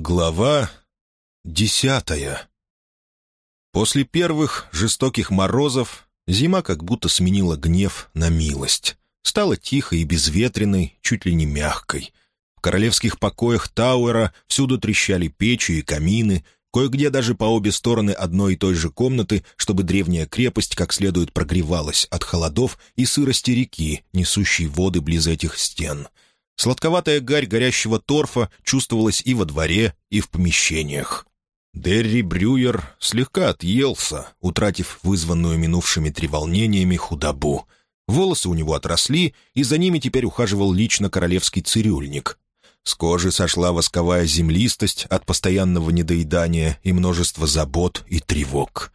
Глава десятая После первых жестоких морозов зима как будто сменила гнев на милость. Стала тихой и безветренной, чуть ли не мягкой. В королевских покоях Тауэра всюду трещали печи и камины, кое-где даже по обе стороны одной и той же комнаты, чтобы древняя крепость как следует прогревалась от холодов и сырости реки, несущей воды близ этих стен — Сладковатая гарь горящего торфа чувствовалась и во дворе, и в помещениях. Дерри Брюер слегка отъелся, утратив вызванную минувшими треволнениями худобу. Волосы у него отросли, и за ними теперь ухаживал лично королевский цирюльник. С кожи сошла восковая землистость от постоянного недоедания и множества забот и тревог.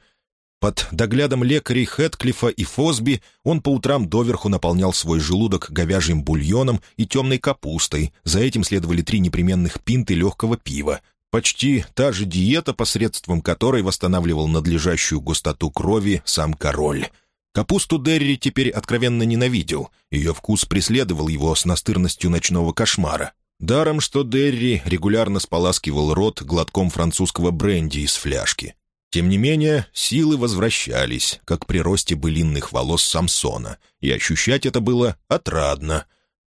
Под доглядом лекарей Хэтклифа и Фосби он по утрам доверху наполнял свой желудок говяжьим бульоном и темной капустой, за этим следовали три непременных пинты легкого пива. Почти та же диета, посредством которой восстанавливал надлежащую густоту крови сам король. Капусту Дерри теперь откровенно ненавидел, ее вкус преследовал его с настырностью ночного кошмара. Даром, что Дерри регулярно споласкивал рот глотком французского бренди из фляжки. Тем не менее, силы возвращались, как при росте былинных волос Самсона, и ощущать это было отрадно.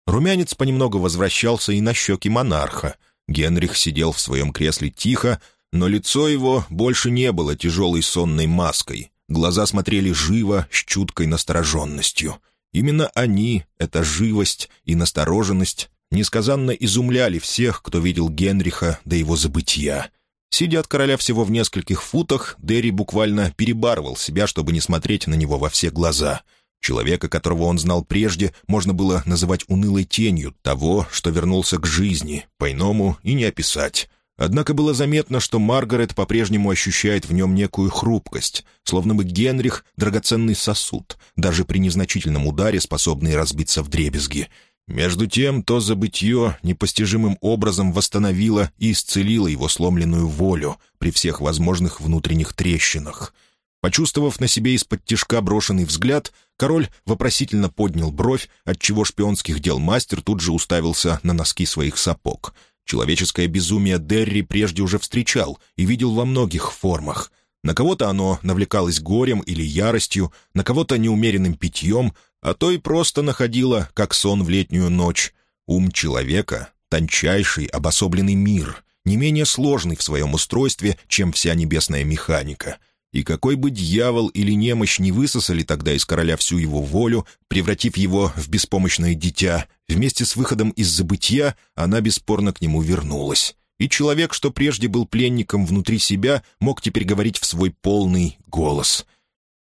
Румянец понемногу возвращался и на щеки монарха. Генрих сидел в своем кресле тихо, но лицо его больше не было тяжелой сонной маской. Глаза смотрели живо, с чуткой настороженностью. Именно они, эта живость и настороженность, несказанно изумляли всех, кто видел Генриха до его забытия. Сидя от короля всего в нескольких футах, Дерри буквально перебарывал себя, чтобы не смотреть на него во все глаза. Человека, которого он знал прежде, можно было называть унылой тенью того, что вернулся к жизни, по-иному и не описать. Однако было заметно, что Маргарет по-прежнему ощущает в нем некую хрупкость, словно бы Генрих — драгоценный сосуд, даже при незначительном ударе способный разбиться в дребезги — между тем, то забытье непостижимым образом восстановило и исцелило его сломленную волю при всех возможных внутренних трещинах. Почувствовав на себе из-под тишка брошенный взгляд, король вопросительно поднял бровь, отчего шпионских дел мастер тут же уставился на носки своих сапог. Человеческое безумие Дерри прежде уже встречал и видел во многих формах. На кого-то оно навлекалось горем или яростью, на кого-то неумеренным питьем, а то и просто находила, как сон в летнюю ночь. Ум человека — тончайший, обособленный мир, не менее сложный в своем устройстве, чем вся небесная механика. И какой бы дьявол или немощь не высосали тогда из короля всю его волю, превратив его в беспомощное дитя, вместе с выходом из забытия она бесспорно к нему вернулась. И человек, что прежде был пленником внутри себя, мог теперь говорить в свой полный голос —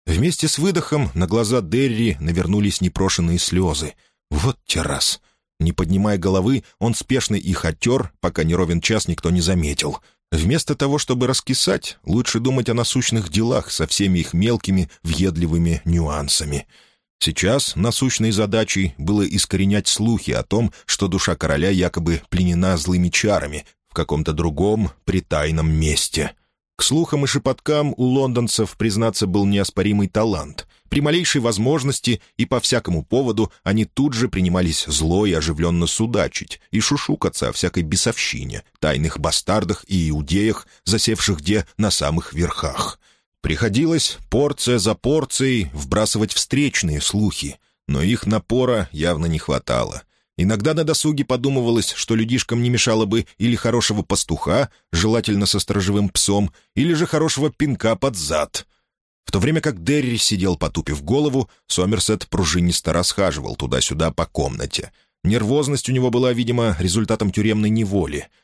Вместе с выдохом на глаза Дерри навернулись непрошенные слезы. Вот террас. Не поднимая головы, он спешно их оттер, пока не ровен час никто не заметил. Вместо того, чтобы раскисать, лучше думать о насущных делах со всеми их мелкими, въедливыми нюансами. Сейчас насущной задачей было искоренять слухи о том, что душа короля якобы пленена злыми чарами в каком-то другом, притайном месте — к слухам и шепоткам у лондонцев, признаться, был неоспоримый талант. При малейшей возможности и по всякому поводу они тут же принимались зло и оживленно судачить и шушукаться о всякой бесовщине, тайных бастардах и иудеях, засевших где на самых верхах. Приходилось порция за порцией вбрасывать встречные слухи, но их напора явно не хватало. Иногда на досуге подумывалось, что людишкам не мешало бы или хорошего пастуха, желательно со сторожевым псом, или же хорошего пинка под зад. В то время как Дерри сидел потупив голову, Сомерсет пружинисто расхаживал туда-сюда по комнате. Нервозность у него была, видимо, результатом тюремной неволи —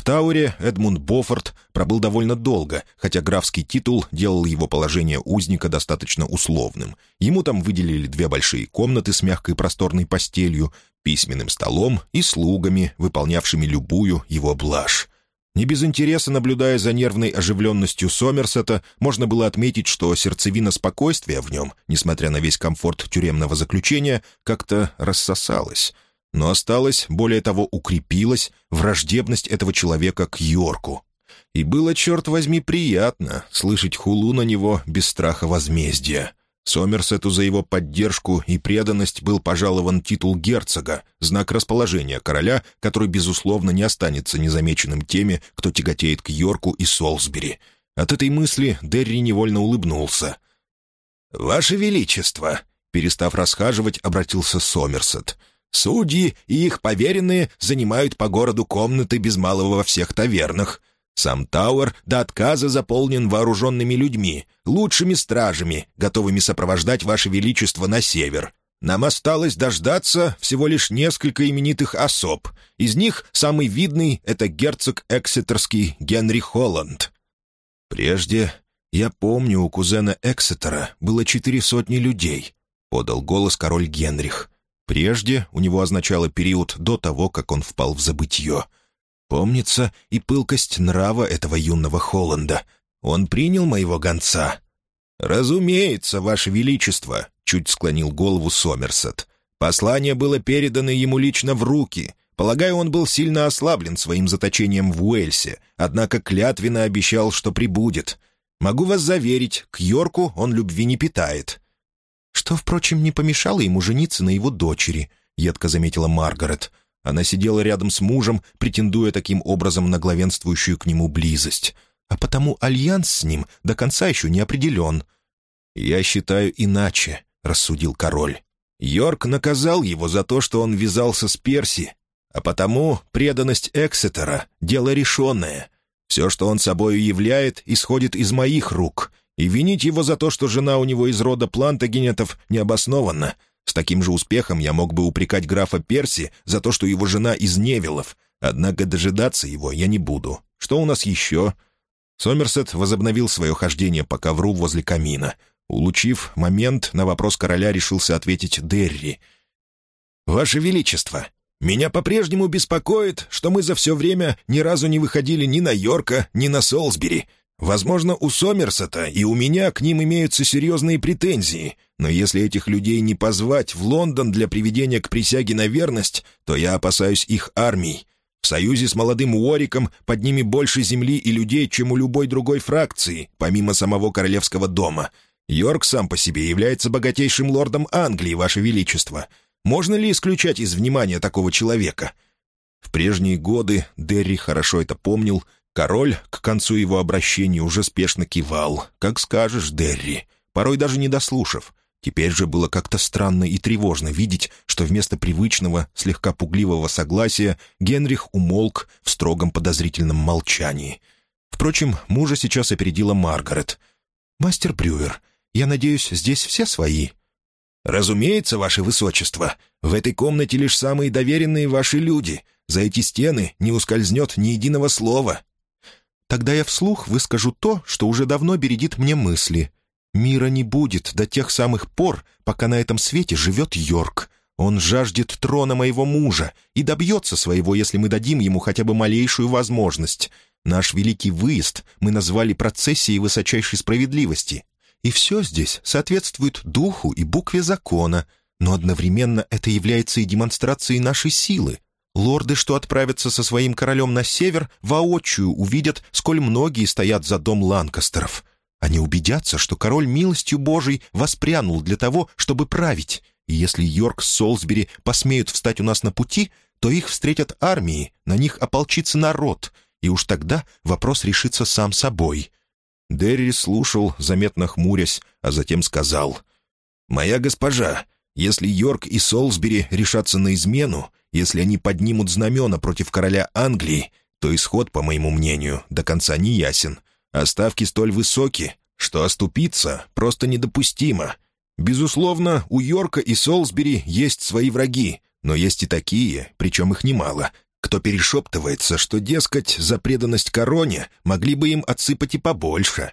в Тауре Эдмунд Боффорд пробыл довольно долго, хотя графский титул делал его положение узника достаточно условным. Ему там выделили две большие комнаты с мягкой просторной постелью, письменным столом и слугами, выполнявшими любую его блажь. Не без интереса, наблюдая за нервной оживленностью Сомерсета, можно было отметить, что сердцевина спокойствия в нем, несмотря на весь комфорт тюремного заключения, как-то рассосалась — но осталась, более того, укрепилась враждебность этого человека к Йорку. И было, черт возьми, приятно слышать хулу на него без страха возмездия. Сомерсету за его поддержку и преданность был пожалован титул герцога, знак расположения короля, который, безусловно, не останется незамеченным теми, кто тяготеет к Йорку и Солсбери. От этой мысли Дерри невольно улыбнулся. «Ваше Величество!» — перестав расхаживать, обратился Сомерсет. «Судьи и их поверенные занимают по городу комнаты без малого во всех тавернах. Сам Тауэр до отказа заполнен вооруженными людьми, лучшими стражами, готовыми сопровождать Ваше Величество на север. Нам осталось дождаться всего лишь несколько именитых особ. Из них самый видный — это герцог Эксетерский Генри Холланд. Прежде, я помню, у кузена Эксетера было четыре сотни людей, — подал голос король Генрих. Прежде у него означало период до того, как он впал в забытье — Помнится и пылкость нрава этого юного Холланда. Он принял моего гонца. «Разумеется, Ваше Величество», — чуть склонил голову Сомерсет. «Послание было передано ему лично в руки. Полагаю, он был сильно ослаблен своим заточением в Уэльсе, однако клятвенно обещал, что прибудет. Могу вас заверить, к Йорку он любви не питает». «Что, впрочем, не помешало ему жениться на его дочери», — едко заметила Маргарет. Она сидела рядом с мужем, претендуя таким образом на главенствующую к нему близость. А потому альянс с ним до конца еще не определен. «Я считаю иначе», — рассудил король. Йорк наказал его за то, что он вязался с Перси, а потому преданность Эксетера — дело решенное. Все, что он собою являет, исходит из моих рук, и винить его за то, что жена у него из рода плантагенетов, необоснованно — с таким же успехом я мог бы упрекать графа Перси за то, что его жена из Невилов, однако дожидаться его я не буду. Что у нас еще?» Сомерсет возобновил свое хождение по ковру возле камина. Улучив момент, на вопрос короля решился ответить Дерри. «Ваше Величество, меня по-прежнему беспокоит, что мы за все время ни разу не выходили ни на Йорка, ни на Солсбери. Возможно, у Сомерсета и у меня к ним имеются серьезные претензии, но если этих людей не позвать в Лондон для приведения к присяге на верность, то я опасаюсь их армий. В союзе с молодым Уориком под ними больше земли и людей, чем у любой другой фракции, помимо самого королевского дома. Йорк сам по себе является богатейшим лордом Англии, Ваше Величество. Можно ли исключать из внимания такого человека?» В прежние годы Дерри хорошо это помнил — Король к концу его обращения уже спешно кивал. «Как скажешь, Дерри», порой даже не дослушав. Теперь же было как-то странно и тревожно видеть, что вместо привычного, слегка пугливого согласия Генрих умолк в строгом подозрительном молчании. Впрочем, мужа сейчас опередила Маргарет. «Мастер Брюер, я надеюсь, здесь все свои?» «Разумеется, ваше высочество. В этой комнате лишь самые доверенные ваши люди. За эти стены не ускользнет ни единого слова», Тогда я вслух выскажу то, что уже давно бередит мне мысли. Мира не будет до тех самых пор, пока на этом свете живет Йорк. Он жаждет трона моего мужа и добьется своего, если мы дадим ему хотя бы малейшую возможность. Наш великий выезд мы назвали процессией высочайшей справедливости. И все здесь соответствует духу и букве закона, но одновременно это является и демонстрацией нашей силы, Лорды, что отправятся со своим королем на север, воочию увидят, сколь многие стоят за дом Ланкастеров. Они убедятся, что король милостью Божией воспрянул для того, чтобы править, и если Йорк с Солсбери посмеют встать у нас на пути, то их встретят армии, на них ополчится народ, и уж тогда вопрос решится сам собой». Дерри слушал, заметно хмурясь, а затем сказал, «Моя госпожа, если Йорк и Солсбери решатся на измену, если они поднимут знамена против короля Англии, то исход, по моему мнению, до конца не ясен. А ставки столь высоки, что оступиться просто недопустимо. Безусловно, у Йорка и Солсбери есть свои враги, но есть и такие, причем их немало, кто перешептывается, что, дескать, за преданность короне могли бы им отсыпать и побольше.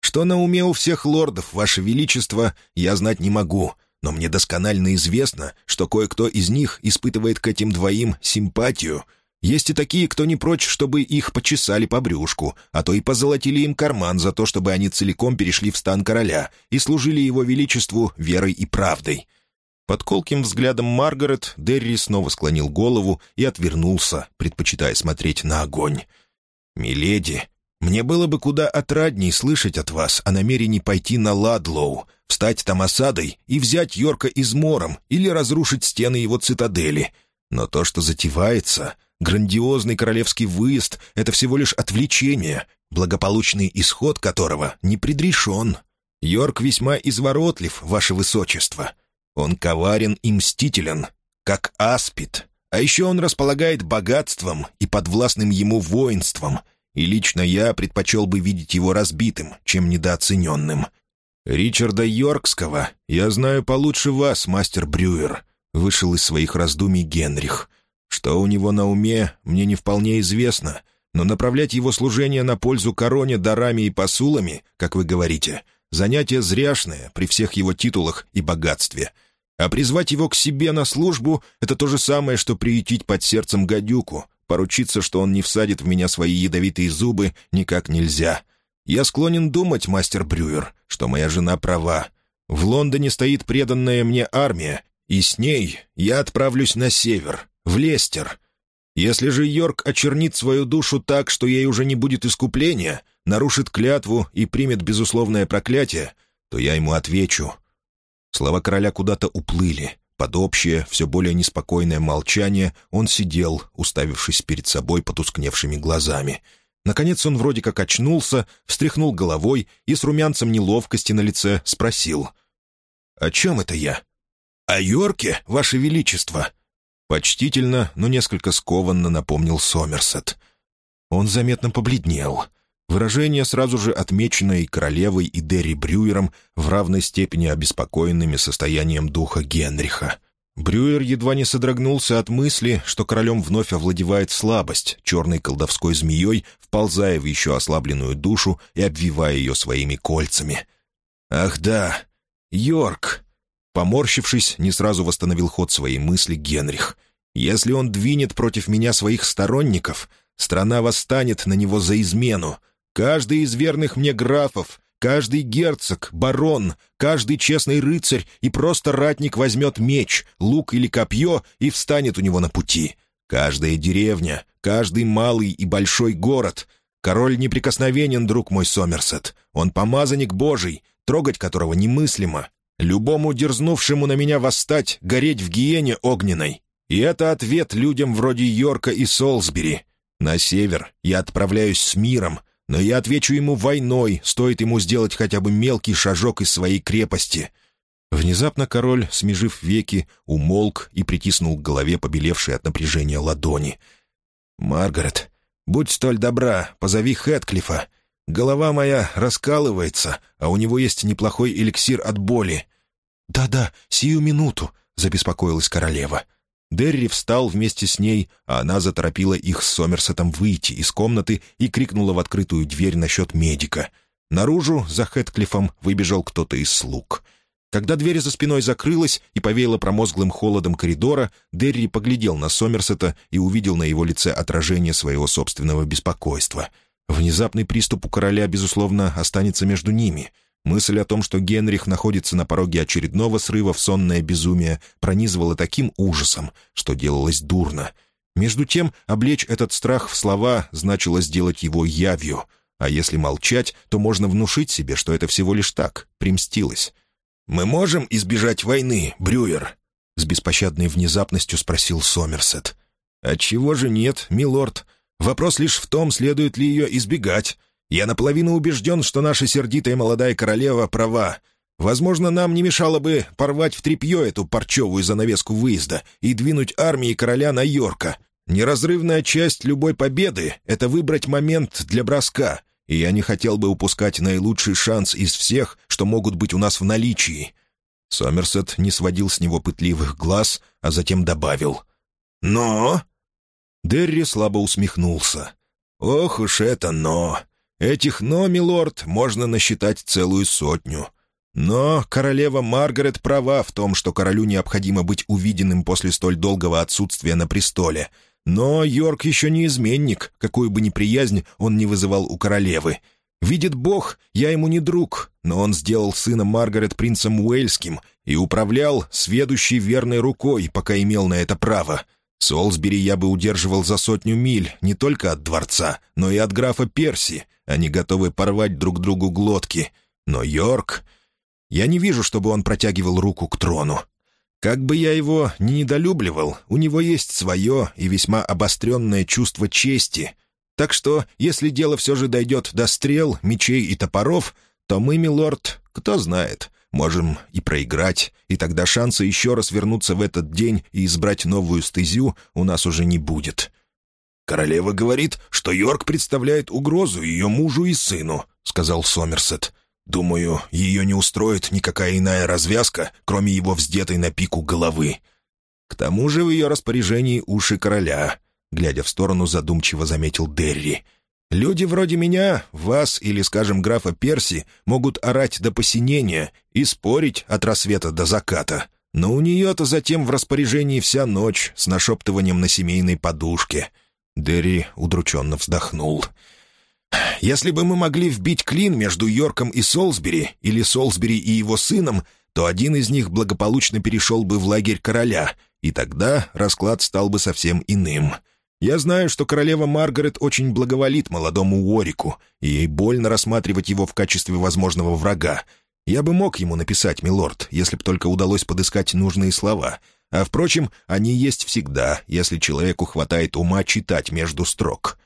Что на уме у всех лордов, ваше величество, я знать не могу, но мне досконально известно, что кое-кто из них испытывает к этим двоим симпатию. Есть и такие, кто не прочь, чтобы их почесали по брюшку, а то и позолотили им карман за то, чтобы они целиком перешли в стан короля и служили его величеству верой и правдой». Под колким взглядом Маргарет Дерри снова склонил голову и отвернулся, предпочитая смотреть на огонь. «Миледи, Мне было бы куда отрадней слышать от вас о намерении пойти на Ладлоу, встать там осадой и взять Йорка измором или разрушить стены его цитадели. Но то, что затевается, грандиозный королевский выезд — это всего лишь отвлечение, благополучный исход которого не предрешен. Йорк весьма изворотлив, ваше высочество. Он коварен и мстителен, как аспид. А еще он располагает богатством и подвластным ему воинством, и лично я предпочел бы видеть его разбитым, чем недооцененным. Ричарда Йоркского я знаю получше вас, мастер Брюер», — вышел из своих раздумий Генрих. «Что у него на уме, мне не вполне известно, но направлять его служение на пользу короне дарами и посулами, как вы говорите, занятие зряшное при всех его титулах и богатстве. А призвать его к себе на службу — это то же самое, что приютить под сердцем гадюку. Поручиться, что он не всадит в меня свои ядовитые зубы, никак нельзя. Я склонен думать, мастер Брюер, что моя жена права. В Лондоне стоит преданная мне армия, и с ней я отправлюсь на север, в Лестер, если же Йорк очернит свою душу так, что ей уже не будет искупления, нарушит клятву и примет безусловное проклятие, то я ему отвечу». Слова короля куда-то уплыли. Под общее, все более неспокойное молчание он сидел, уставившись перед собой потускневшими глазами. Наконец он вроде как очнулся, встряхнул головой и с румянцем неловкости на лице спросил. «О чем это я?» «О Йорке, Ваше Величество!» Почтительно, но несколько скованно напомнил Сомерсет. Он заметно побледнел. Выражение, сразу же отмеченное королевой, и Дерри Брюером, в равной степени обеспокоенными состоянием духа Генриха. Брюер едва не содрогнулся от мысли, что королем вновь овладевает слабость, черной колдовской змеей, вползая в еще ослабленную душу и обвивая ее своими кольцами. «Ах да, Йорк!» Поморщившись, не сразу восстановил ход своей мысли Генрих. «Если он двинет против меня своих сторонников, страна восстанет на него за измену. Каждый из верных мне графов, каждый герцог, барон, каждый честный рыцарь и просто ратник возьмет меч, лук или копье и встанет у него на пути. Каждая деревня, каждый малый и большой город. Король неприкосновенен, друг мой Сомерсет. Он помазанник Божий, трогать которого немыслимо, Любому дерзнувшему на меня восстать, гореть в гиене огненной. И это ответ людям вроде Йорка и Солсбери. На север я отправляюсь с миром, но я отвечу ему войной, стоит ему сделать хотя бы мелкий шажок из своей крепости». Внезапно король, смежив веки, умолк и притиснул к голове побелевшие от напряжения ладони. «Маргарет, будь столь добра, позови Хэтклифа. Голова моя раскалывается, а у него есть неплохой эликсир от боли. «Да-да, сию минуту», — забеспокоилась королева. Дерри встал вместе с ней, а она заторопила их с Сомерсетом выйти из комнаты и крикнула в открытую дверь насчет медика. Наружу, за Хэтклифом, выбежал кто-то из слуг. Когда дверь за спиной закрылась и повеяло промозглым холодом коридора, Дерри поглядел на Сомерсета и увидел на его лице отражение своего собственного беспокойства. Внезапный приступ у короля, безусловно, останется между ними. Мысль о том, что Генрих находится на пороге очередного срыва в сонное безумие, пронизывала таким ужасом, что делалось дурно. Между тем, облечь этот страх в слова значило сделать его явью, а если молчать, то можно внушить себе, что это всего лишь так, примстилось. «Мы можем избежать войны, Брюер?» — с беспощадной внезапностью спросил Сомерсет. «Отчего же нет, милорд? Вопрос лишь в том, следует ли ее избегать. Я наполовину убежден, что наша сердитая молодая королева права. Возможно, нам не мешало бы порвать в тряпье эту парчевую занавеску выезда и двинуть армии короля на Йорка. Неразрывная часть любой победы — это выбрать момент для броска, и я не хотел бы упускать наилучший шанс из всех, что могут быть у нас в наличии». Сомерсет не сводил с него пытливых глаз, а затем добавил. «Но...» Дерри слабо усмехнулся. «Ох уж это «но». Этих «но», милорд, можно насчитать целую сотню. Но королева Маргарет права в том, что королю необходимо быть увиденным после столь долгого отсутствия на престоле. Но Йорк еще не изменник, какую бы неприязнь он не вызывал у королевы. Видит Бог, я ему не друг, но он сделал сына Маргарет принцем Уэльским и управлял сведущей верной рукой, пока имел на это право. Солсбери я бы удерживал за сотню миль не только от дворца, но и от графа Перси. Они готовы порвать друг другу глотки. Но Йорк... Я не вижу, чтобы он протягивал руку к трону. Как бы я его ни недолюбливал, у него есть свое и весьма обостренное чувство чести. Так что, если дело все же дойдет до стрел, мечей и топоров, то мы, милорд, кто знает, Можем и проиграть, и тогда шанса еще раз вернуться в этот день и избрать новую стезю у нас уже не будет. «Королева говорит, что Йорк представляет угрозу ее мужу и сыну», — сказал Сомерсет. «Думаю, ее не устроит никакая иная развязка, кроме его вздетой на пику головы». «К тому же в ее распоряжении уши короля», — глядя в сторону, задумчиво заметил Дерри. Люди вроде меня, вас или, скажем, графа Перси, могут орать до посинения и спорить от рассвета до заката. Но у нее-то затем в распоряжении вся ночь с нашептыванием на семейной подушке». Дерри удрученно вздохнул. «Если бы мы могли вбить клин между Йорком и Солсбери, или Солсбери и его сыном, то один из них благополучно перешел бы в лагерь короля, и тогда расклад стал бы совсем иным». Я знаю, что королева Маргарет очень благоволит молодому Уорику, и ей больно рассматривать его в качестве возможного врага. Я бы мог ему написать, милорд, если бы только удалось подыскать нужные слова. А, впрочем, они есть всегда, если человеку хватает ума читать между строк.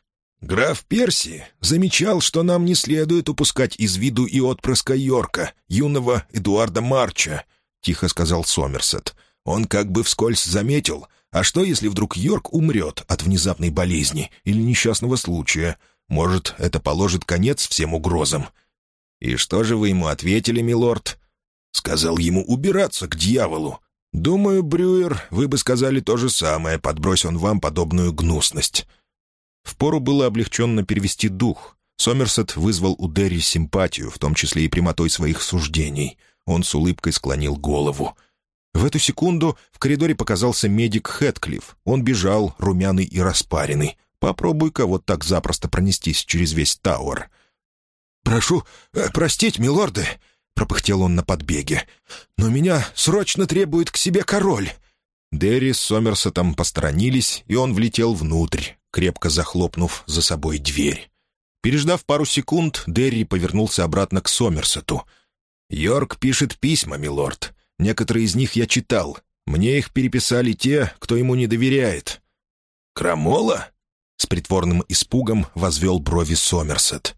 Граф Перси замечал, что нам не следует упускать из виду и отпрыска Йорка, юного Эдуарда Марча, — тихо сказал Сомерсет. Он как бы вскользь заметил, а что, если вдруг Йорк умрет от внезапной болезни или несчастного случая? Может, это положит конец всем угрозам? И что же вы ему ответили, милорд? Сказал ему убираться к дьяволу. Думаю, Брюер, вы бы сказали то же самое, подбрось он вам подобную гнусность. Впору было облегченно перевести дух. Сомерсет вызвал у Дерри симпатию, в том числе и прямотой своих суждений. Он с улыбкой склонил голову. В эту секунду в коридоре показался медик Хэтклифф. Он бежал, румяный и распаренный. Попробуй-ка вот так запросто пронестись через весь Тауэр. «Прошу э, простить, милорды», — пропыхтел он на подбеге. «Но меня срочно требует к себе король». Дерри с Сомерсетом посторонились, и он влетел внутрь, крепко захлопнув за собой дверь. Переждав пару секунд, Дерри повернулся обратно к Сомерсету. «Йорк пишет письма, милорд. Некоторые из них я читал. Мне их переписали те, кто ему не доверяет». «Крамола?» — с притворным испугом возвел брови Сомерсет.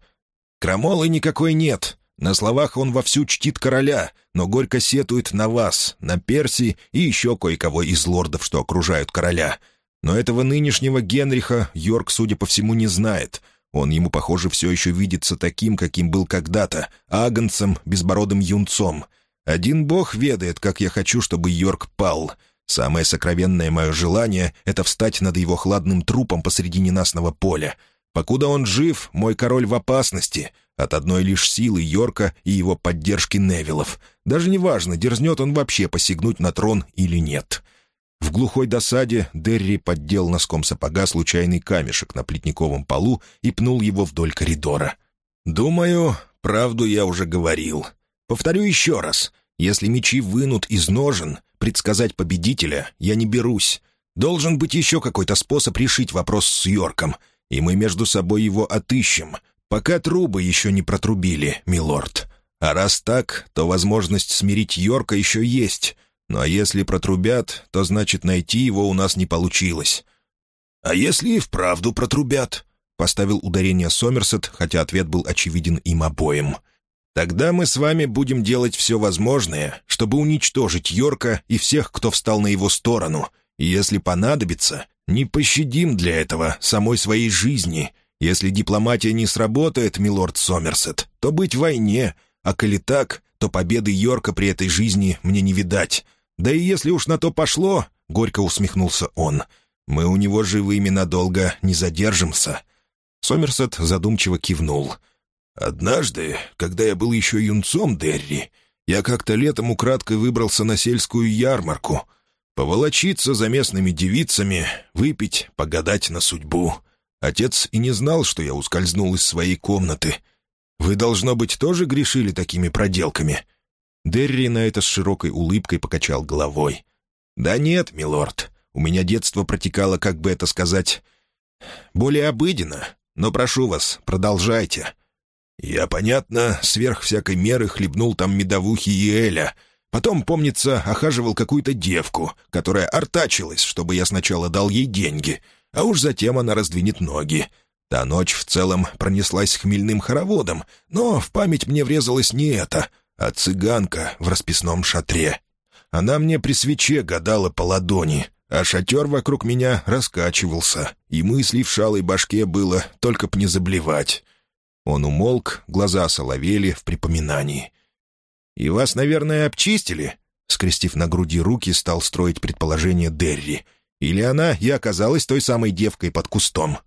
«Крамолы никакой нет. На словах он вовсю чтит короля, но горько сетует на вас, на Перси и еще кое-кого из лордов, что окружают короля. Но этого нынешнего Генриха Йорк, судя по всему, не знает. Он ему, похоже, все еще видится таким, каким был когда-то, агнцем, безбородым юнцом. Один бог ведает, как я хочу, чтобы Йорк пал. Самое сокровенное мое желание — это встать над его хладным трупом посреди ненастного поля. Покуда он жив, мой король в опасности. От одной лишь силы Йорка и его поддержки Невилов. Даже неважно, дерзнет он вообще посягнуть на трон или нет. В глухой досаде Дерри поддел носком сапога случайный камешек на плетниковом полу и пнул его вдоль коридора. «Думаю, правду я уже говорил. Повторю еще раз. Если мечи вынут из ножен, предсказать победителя я не берусь. Должен быть еще какой-то способ решить вопрос с Йорком, и мы между собой его отыщем, пока трубы еще не протрубили, милорд. А раз так, то возможность смирить Йорка еще есть. Ну а если протрубят, то значит найти его у нас не получилось. «А если и вправду протрубят?» — поставил ударение Сомерсет, хотя ответ был очевиден им обоим — Тогда мы с вами будем делать все возможное, чтобы уничтожить Йорка и всех, кто встал на его сторону. И если понадобится, не пощадим для этого самой своей жизни. Если дипломатия не сработает, милорд Сомерсет, то быть в войне, а коли так, то победы Йорка при этой жизни мне не видать. Да и если уж на то пошло, — горько усмехнулся он, — мы у него живыми надолго не задержимся». Сомерсет задумчиво кивнул — Однажды, когда я был еще юнцом Дерри, я как-то летом украдкой выбрался на сельскую ярмарку. Поволочиться за местными девицами, выпить, погадать на судьбу. Отец и не знал, что я ускользнул из своей комнаты. Вы, должно быть, тоже грешили такими проделками?» Дерри на это с широкой улыбкой покачал головой. «Да нет, милорд, У меня детство протекало, как бы это сказать, более обыденно. Но прошу вас, продолжайте». Я, понятно, сверх всякой меры хлебнул там медовухи и эля. Потом, помнится, охаживал какую-то девку, которая артачилась, чтобы я сначала дал ей деньги, а уж затем она раздвинет ноги. Та ночь в целом пронеслась хмельным хороводом, но в память мне врезалось не это, а цыганка в расписном шатре. Она мне при свече гадала по ладони, а шатер вокруг меня раскачивался, и мысли в шалой башке было только б не заблевать. Он умолк, глаза соловели в припоминании. «И вас, наверное, обчистили?» Скрестив на груди руки, стал строить предположение Дерри. «Или она и оказалась той самой девкой под кустом?»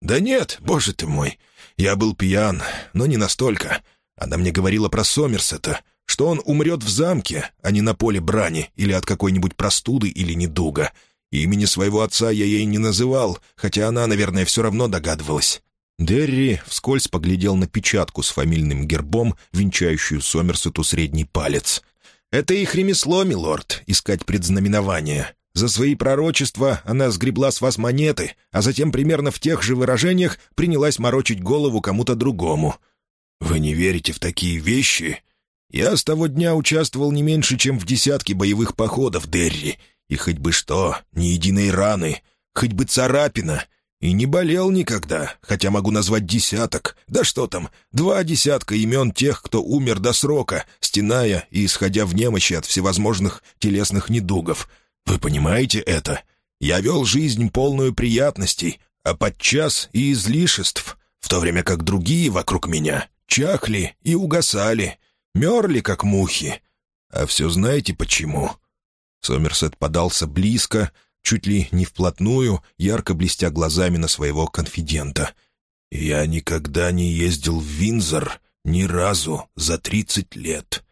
«Да нет, боже ты мой. Я был пьян, но не настолько. Она мне говорила про Сомерсета, что он умрет в замке, а не на поле брани или от какой-нибудь простуды или недуга. Имени своего отца я ей не называл, хотя она, наверное, все равно догадывалась. Дерри вскользь поглядел на печатку с фамильным гербом, венчающую Сомерсету средний палец. «Это их ремесло, милорд, искать предзнаменования. За свои пророчества она сгребла с вас монеты, а затем примерно в тех же выражениях принялась морочить голову кому-то другому. Вы не верите в такие вещи? Я с того дня участвовал не меньше, чем в десятке боевых походов, Дерри, и хоть бы что, ни единой раны, хоть бы царапина — и не болел никогда, хотя могу назвать десяток, да что там, два десятка имен тех, кто умер до срока, стеная и исходя в немощи от всевозможных телесных недугов. Вы понимаете это? Я вел жизнь полную приятностей, а подчас и излишеств, в то время как другие вокруг меня чахли и угасали, мерли, как мухи. А все знаете почему?» Сомерсет подался близко, чуть ли не вплотную, ярко блестя глазами на своего конфидента. «Я никогда не ездил в Винзор ни разу за тридцать лет.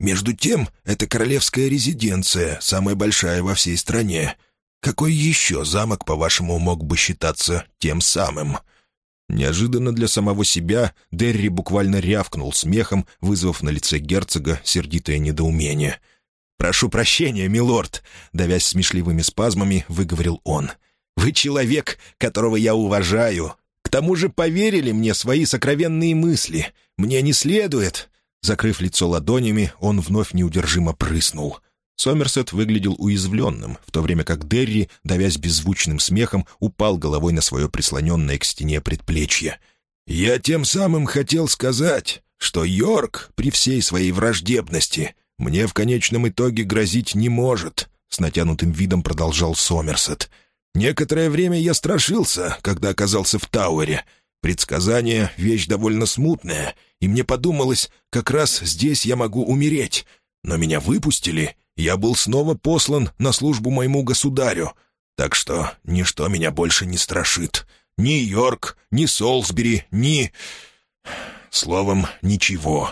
Между тем, это королевская резиденция, самая большая во всей стране. Какой еще замок, по-вашему, мог бы считаться тем самым?» Неожиданно для самого себя Дерри буквально рявкнул смехом, вызвав на лице герцога сердитое недоумение — «Прошу прощения, милорд», — давясь смешливыми спазмами, выговорил он. «Вы человек, которого я уважаю. К тому же поверили мне свои сокровенные мысли. Мне не следует...» Закрыв лицо ладонями, он вновь неудержимо прыснул. Сомерсет выглядел уязвленным, в то время как Дерри, давясь беззвучным смехом, упал головой на свое прислоненное к стене предплечье. «Я тем самым хотел сказать, что Йорк, при всей своей враждебности, мне в конечном итоге грозить не может», — с натянутым видом продолжал Сомерсет. «Некоторое время я страшился, когда оказался в Тауэре. Предсказание — вещь довольно смутная, и мне подумалось, как раз здесь я могу умереть. Но меня выпустили, я был снова послан на службу моему государю. Так что ничто меня больше не страшит. Ни Йорк, ни Солсбери, ни... Словом, ничего.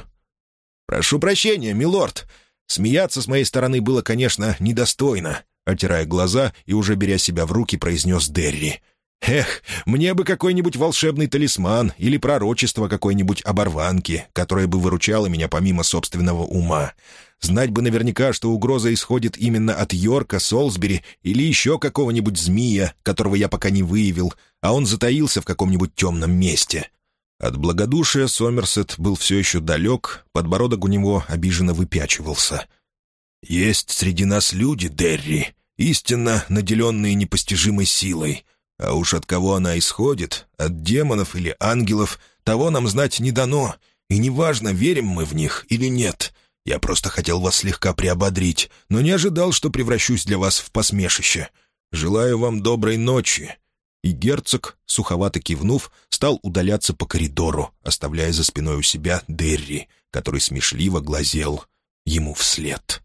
«Прошу прощения, милорд. Смеяться с моей стороны было, конечно, недостойно», — отирая глаза и уже беря себя в руки, произнес Дерри. «Эх, мне бы какой-нибудь волшебный талисман или пророчество какой-нибудь оборванки, которое бы выручало меня помимо собственного ума. Знать бы наверняка, что угроза исходит именно от Йорка, Солсбери или еще какого-нибудь змея, которого я пока не выявил, а он затаился в каком-нибудь темном месте. От благодушия Сомерсет был все еще далек, подбородок у него обиженно выпячивался. «Есть среди нас люди, Дерри, истинно наделенные непостижимой силой. А уж от кого она исходит, от демонов или ангелов, того нам знать не дано, и неважно, верим мы в них или нет. Я просто хотел вас слегка приободрить, но не ожидал, что превращусь для вас в посмешище. Желаю вам доброй ночи, и герцог, суховато кивнув, стал удаляться по коридору, оставляя за спиной у себя Дерри, который смешливо глазел ему вслед.